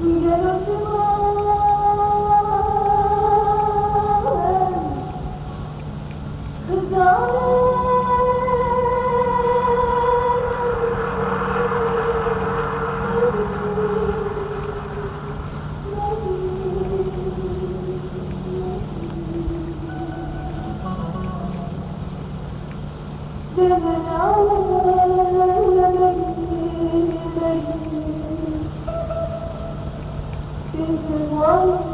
Thank. Thank you.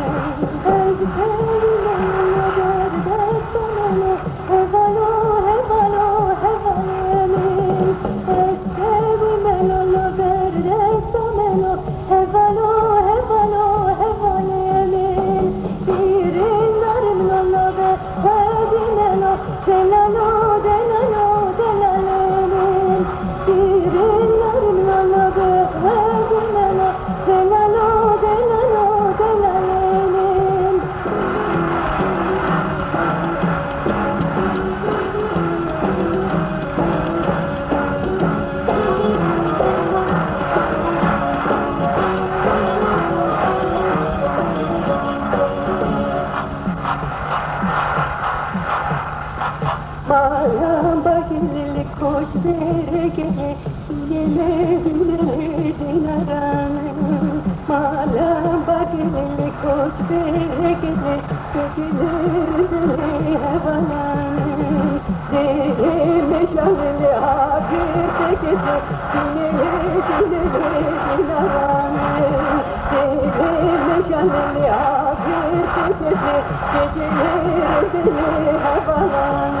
Araba gel koş berge Gelebilirdin aranın Malaba gel koş berge Gelebilirdin hevananın Derime şahli hafifte gece Gelebilirdin aranın Derime şahli hafifte gece Gelebilirdin hevananın